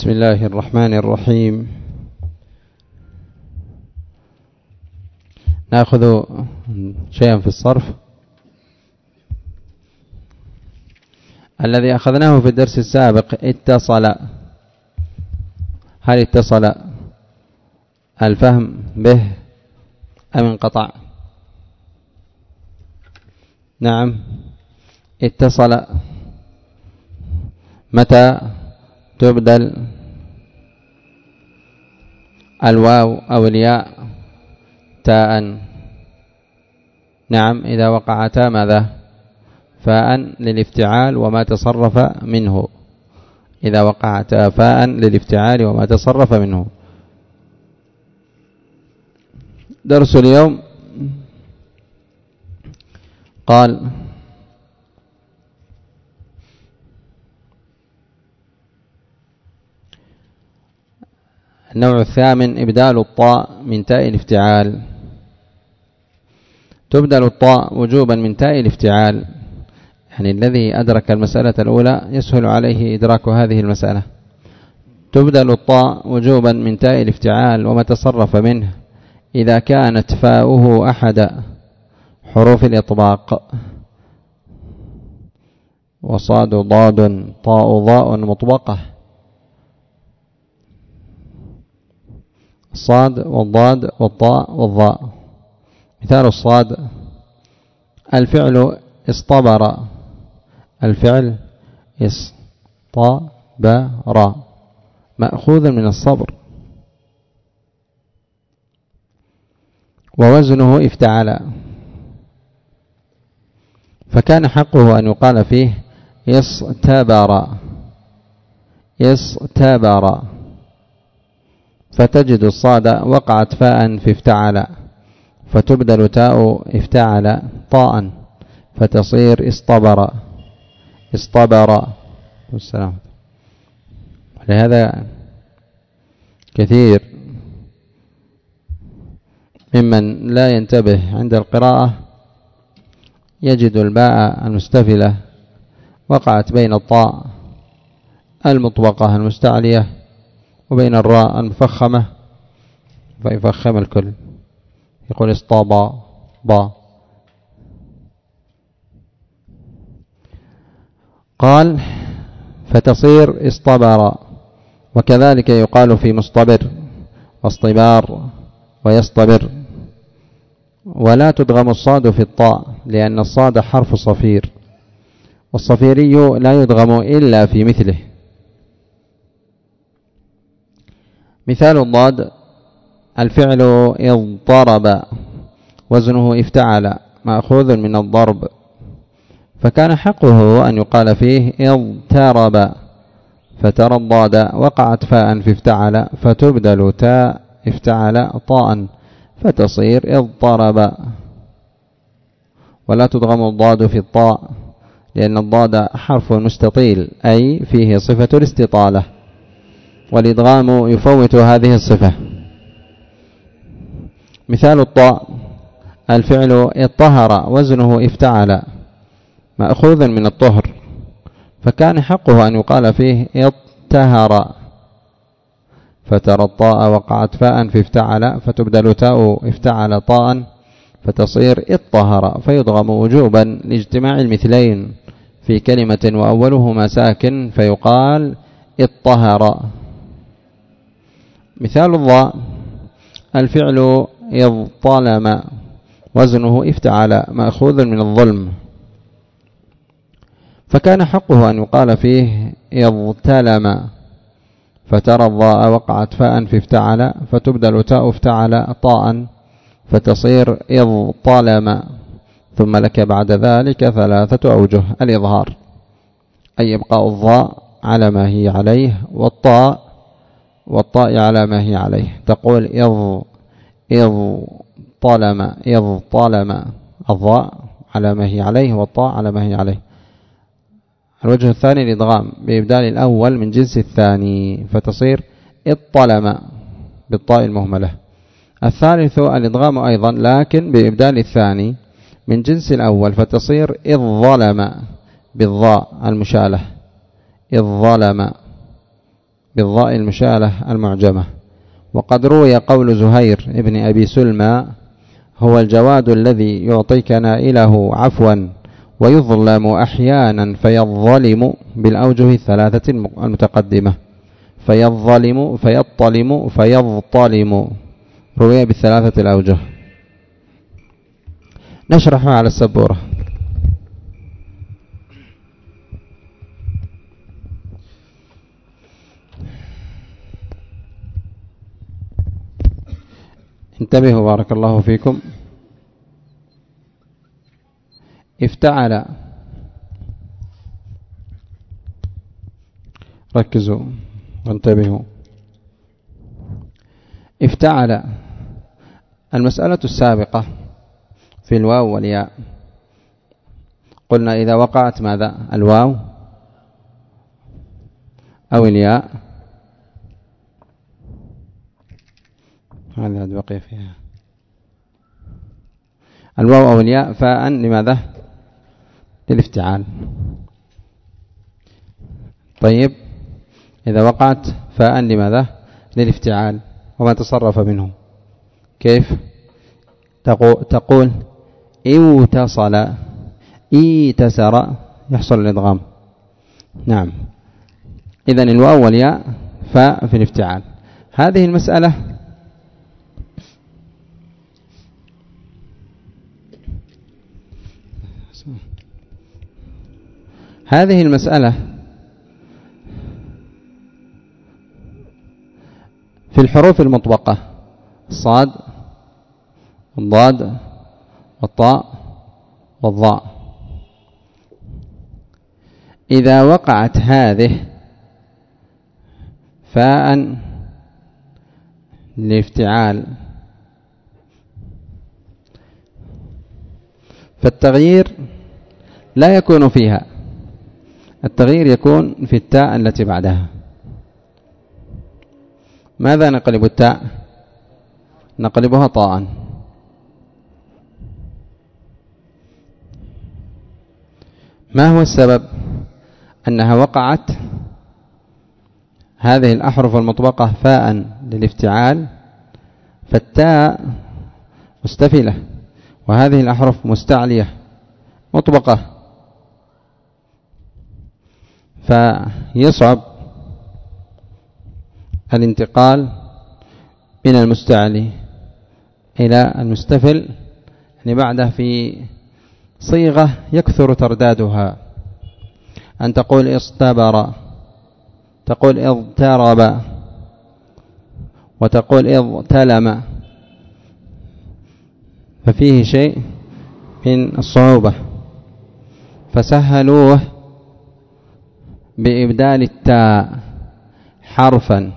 بسم الله الرحمن الرحيم. نأخذ شيئا في الصرف. الذي أخذناه في الدرس السابق اتصل. هل اتصل؟ الفهم به أم انقطع؟ نعم. اتصل. متى تبدل؟ الواو أو الياء تاء. نعم إذا وقعتا ماذا؟ فاء للإفتعال وما تصرف منه. إذا وقعتا فاء للإفتعال وما تصرف منه. درس اليوم قال النوع الثامن إبدال الطاء من تاء الافتعال. تبدل الطاء وجوبا من تاء الافتعال. يعني الذي أدرك المسألة الأولى يسهل عليه إدراك هذه المسألة. تبدل الطاء وجوبا من تاء الافتعال وما تصرف منه إذا كانت فاؤه أحد حروف الإطباق. وصاد ضاد طاء ضاء مطبقة. الصاد والضاد والطاء والضاء. مثال الصاد الفعل اصطبر. الفعل اصطبر. مأخوذ من الصبر. ووزنه افتعل. فكان حقه أن يقال فيه اصتبر. اصتبر. فتجد الصاد وقعت فاء في افتعل فتبدل تاء افتعل طاء فتصير اصطبر اصطبر. والسلام. لهذا كثير ممن لا ينتبه عند القراءة يجد الباء المستفلة وقعت بين الطاء المطبقة المستعلية وبين الراء المفخمة فيفخم الكل. يقول اصطابا با قال فتصير اصطبر وكذلك يقال في مصطبر واصطبار ويصطبر. ولا تدغم الصاد في الطاء لأن الصاد حرف صفير والصفيري لا يدغم إلا في مثله. مثال الضاد الفعل اضطرب. وزنه افتعل. مأخوذ من الضرب. فكان حقه أن يقال فيه اضطرب. فترى الضاد وقعت فاء في افتعل. فتبدل تاء افتعل طاء. فتصير اضطرب. ولا تضغم الضاد في الطاء. لأن الضاد حرف مستطيل. أي فيه صفة الاستطالة. والإدغام يفوت هذه الصفة. مثال الطاء. الفعل اطهر وزنه افتعل. مأخوذ من الطهر. فكان حقه أن يقال فيه اطهر فترى الطاء وقعت فاء في افتعل فتبدل تاء افتعل طاء. فتصير اطهر فيضغم وجوبا لاجتماع المثلين. في كلمة وأولهما ساكن فيقال اطهر مثال الضاء الفعل اظلم وزنه افتعل مأخوذ من الظلم. فكان حقه أن يقال فيه اضتلم فترى الضاء وقعت فاء في افتعل فتبدل تاء افتعل طاء فتصير اضطلم ثم لك بعد ذلك ثلاثة أوجه الإظهار. أي يبقى الضاء على ما هي عليه والطاء والطاء على ما هي عليه. تقول إض إض طالما إض طالما الضاء على ما هي عليه والطاء على ما هي عليه. الوجه الثاني الإدغام بإبدال الأول من جنس الثاني فتصير اطلم بالطاء المهملة. الثالث الإدغام أيضا لكن بإبدال الثاني من جنس الأول فتصير إذ ظلم بالضاء المشالة. إذ ظلم. بالضاء المشالة المعجمة. وقد روي قول زهير ابن أبي سلمى هو الجواد الذي يعطيك نائله عفوا ويظلم أحيانا فيظلم بالأوجه الثلاثة المتقدمة. فيظلم فيطلم فيظطلم. روي بالثلاثة الأوجه. نشرح على السبورة. انتبهوا بارك الله فيكم. افتعل. ركزوا وانتبهوا. افتعل. المسألة السابقة في الواو والياء. قلنا إذا وقعت ماذا؟ الواو أو الياء. هذا بقي فيها. الواو أو الياء فاء لماذا؟ للافتعال. طيب إذا وقعت فاء لماذا؟ للافتعال. وما تصرف منه. كيف؟ تقول اوتصل ايتسر يحصل الادغام نعم. إذن الواو والياء فاء في الافتعال. هذه المسألة هذه المسألة في الحروف المطبقة. الصاد الضاد والطاء والضاء إذا وقعت هذه فاء لافتعال فالتغيير لا يكون فيها. التغيير يكون في التاء التي بعدها. ماذا نقلب التاء؟ نقلبها طاء. ما هو السبب؟ أنها وقعت هذه الأحرف المطبقة فاء للإفتعال فالتاء مستفلة وهذه الأحرف مستعلية مطبقة. فيصعب الانتقال من المستعلي إلى المستفل يعني بعده في صيغة يكثر تردادها. أن تقول اصطبر تقول اضطرب وتقول اضتلم. ففيه شيء من الصعوبة. فسهلوه بإبدال التاء حرفا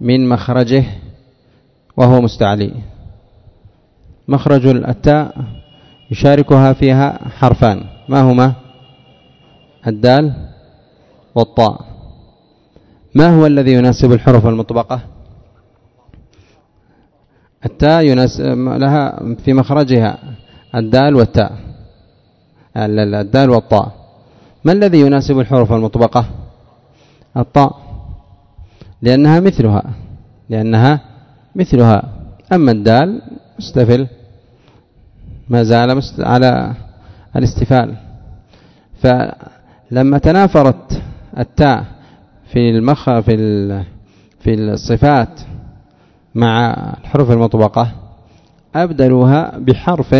من مخرجه وهو مستعلي. مخرج التاء يشاركها فيها حرفان. ما هما؟ الدال والطاء. ما هو الذي يناسب الحروف المطبقة؟ التاء لها في مخرجها الدال والتاء. الدال والطاء. ما الذي يناسب الحروف المطبقة؟ الطاء. لأنها مثلها. لأنها مثلها. أما الدال مستفل. ما زال على الاستفال. فلما تنافرت التاء في المخ في في الصفات مع الحروف المطبقة أبدلوها بحرف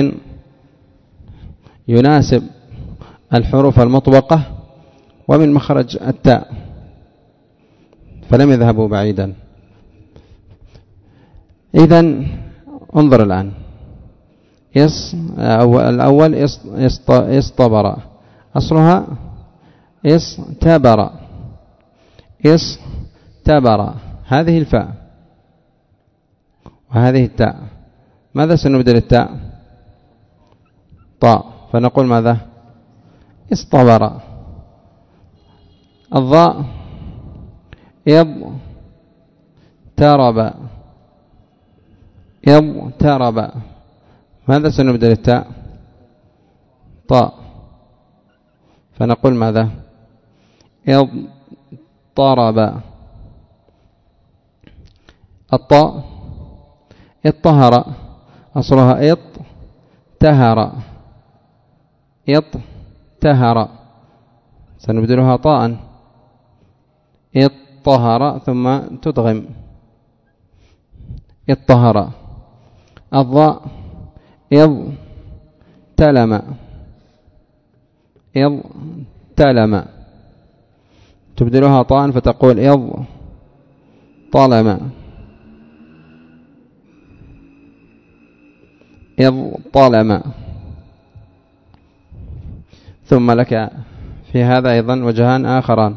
يناسب الحروف المطبقة ومن مخرج التاء. فلم يذهبوا بعيدا. إذا انظر الآن. يص الأول اصطبر أصلها اصتبر اصتبر هذه الفاء. وهذه التاء. ماذا سنبدل التاء؟ طاء. فنقول ماذا؟ اصطبر الضاء يض ترب يض ماذا سنبدل التاء طاء. فنقول ماذا؟ اضطرب الطاء اطهر. أصلها إط تهر إط تهر سنبدلها طاء. اطهر ثم تدغم اطهر. الضاء. إض تلم. إض تلم. تبدلها طاء فتقول إض طالما إذ طالما ثم لك في هذا أيضا وجهان آخران.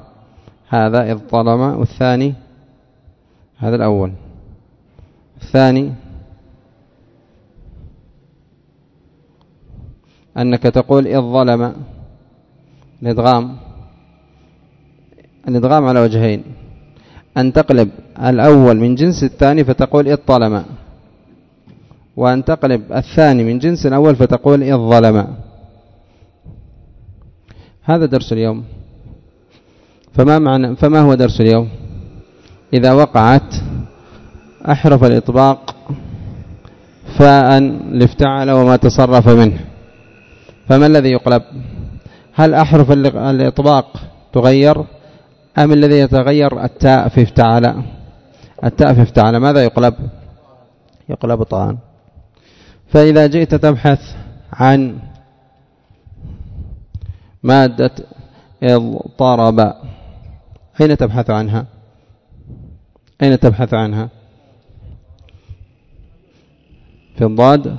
هذا إذ طالما والثاني هذا الأول. الثاني أنك تقول إذ ظلم الإدغام الإدغام على وجهين. أن تقلب الأول من جنس الثاني فتقول اطلم وأن تقلب الثاني من جنس الأول فتقول الظلم هذا درس اليوم. فما معنى فما هو درس اليوم؟ إذا وقعت أحرف الإطباق فاء لافتعل وما تصرف منه. فما الذي يقلب؟ هل أحرف الإطباق تغير أم الذي يتغير التاء في افتعل؟ التاء في افتعل ماذا يقلب؟ يقلب طعان فإذا جئت تبحث عن مادة اضطرب. أين تبحث عنها؟ أين تبحث عنها؟ في الضاد.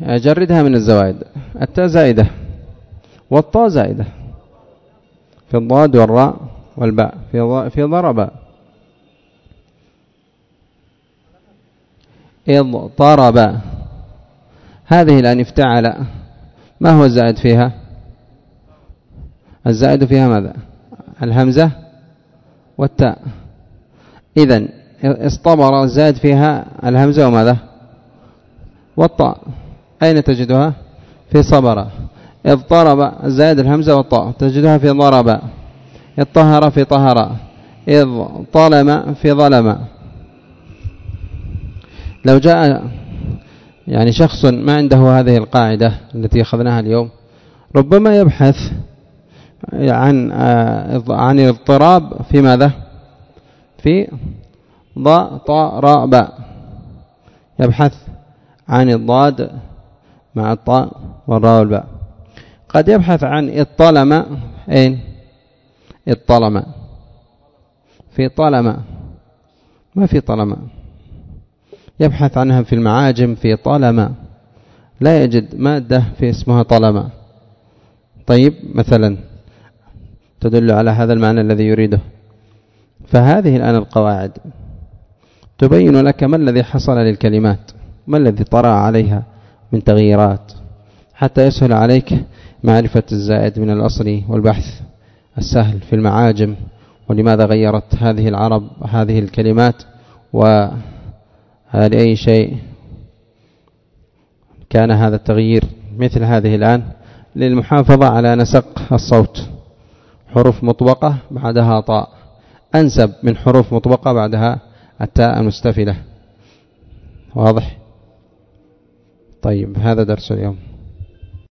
جردها من الزوائد. التاء زائدة والطاء زائدة. في الضاد والراء والباء. في في ضرب. اضطرب. هذه الآن افتعل. ما هو الزائد فيها؟ الزائد فيها ماذا؟ الهمزة والتاء. إذن اصطبر الزائد فيها الهمزة وماذا؟ والطاء. أين تجدها؟ في صبر. اضطرب الزائد الهمزة والطاء. تجدها في ضرب. اطهر في طهر. إذ طلم في ظلم. لو جاء يعني شخص ما عنده هذه القاعدة التي أخذناها اليوم ربما يبحث عن عن الاضطراب في ماذا؟ في باء يبحث عن الضاد مع الطاء والراء والباء. قد يبحث عن اطلم أين؟ اطلم في طلم. ما في طلم. يبحث عنها في المعاجم في طالما. لا يجد مادة في اسمها طالما. طيب مثلا تدل على هذا المعنى الذي يريده. فهذه الآن القواعد. تبين لك ما الذي حصل للكلمات. ما الذي طرأ عليها من تغييرات. حتى يسهل عليك معرفة الزائد من الأصل والبحث السهل في المعاجم. ولماذا غيرت هذه العرب هذه الكلمات؟ و هل أي شيء كان هذا التغيير مثل هذه الآن للمحافظة على نسق الصوت. حروف مطبقة بعدها طاء. أنسب من حروف مطبقة بعدها التاء المستفلة واضح؟ طيب هذا درس اليوم.